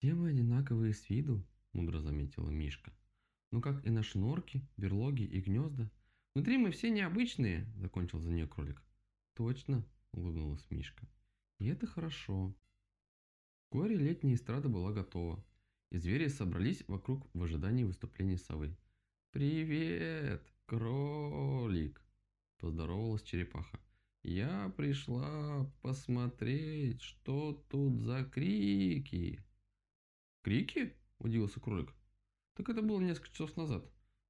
«Все мы одинаковые с виду», – мудро заметила Мишка. «Ну как и наши норки, берлоги и гнезда. Внутри мы все необычные», – закончил за нее кролик. «Точно», – улыбнулась Мишка. «И это хорошо». Вскоре летняя эстрада была готова, и звери собрались вокруг в ожидании выступления совы. «Привет, кролик!» – поздоровалась черепаха. «Я пришла посмотреть, что тут за крики!» «Крики?» – удивился кролик. «Так это было несколько часов назад».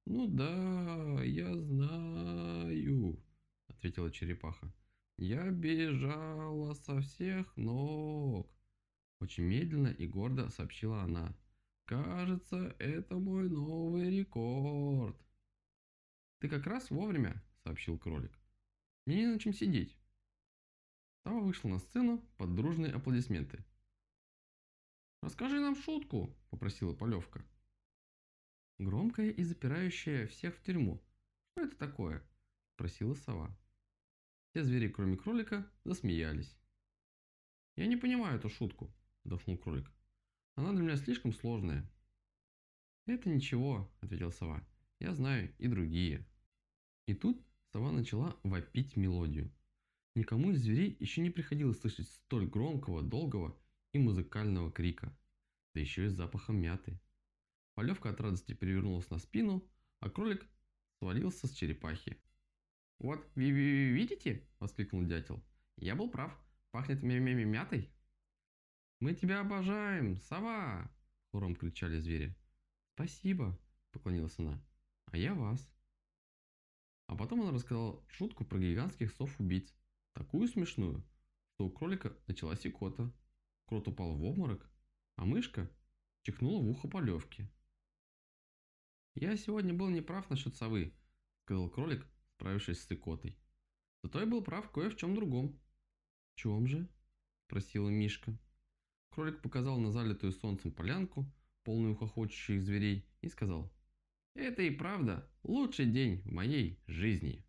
«Ну да, я знаю», – ответила черепаха. «Я бежала со всех ног». Очень медленно и гордо сообщила она. «Кажется, это мой новый рекорд». «Ты как раз вовремя», – сообщил кролик. «Мне не на чем сидеть». Сава вышла на сцену под дружные аплодисменты. «Расскажи нам шутку», – попросила Полевка. «Громкая и запирающая всех в тюрьму. Что это такое?» – спросила сова. Все звери, кроме кролика, засмеялись. «Я не понимаю эту шутку», – вздохнул кролик. «Она для меня слишком сложная». «Это ничего», – ответила сова. «Я знаю и другие». И тут сова начала вопить мелодию. Никому из зверей еще не приходилось слышать столь громкого, долгого и музыкального крика, да еще и с запахом мяты. Полевка от радости перевернулась на спину, а кролик свалился с черепахи. «Вот, ви -ви видите?» – воскликнул дятел. «Я был прав. Пахнет мя -мя мятой». «Мы тебя обожаем, сова!» – хором кричали звери. «Спасибо!» – поклонилась она. «А я вас!» А потом он рассказал шутку про гигантских сов-убийц. Такую смешную, что у кролика началась икота. Крот упал в обморок, а мышка чихнула в ухо полевки. «Я сегодня был неправ насчет совы», – сказал кролик, справившись с икотой. «Зато я был прав кое в чем другом». «В чем же?» – спросила Мишка. Кролик показал на залитую солнцем полянку, полную хохочущих зверей, и сказал. «Это и правда лучший день в моей жизни».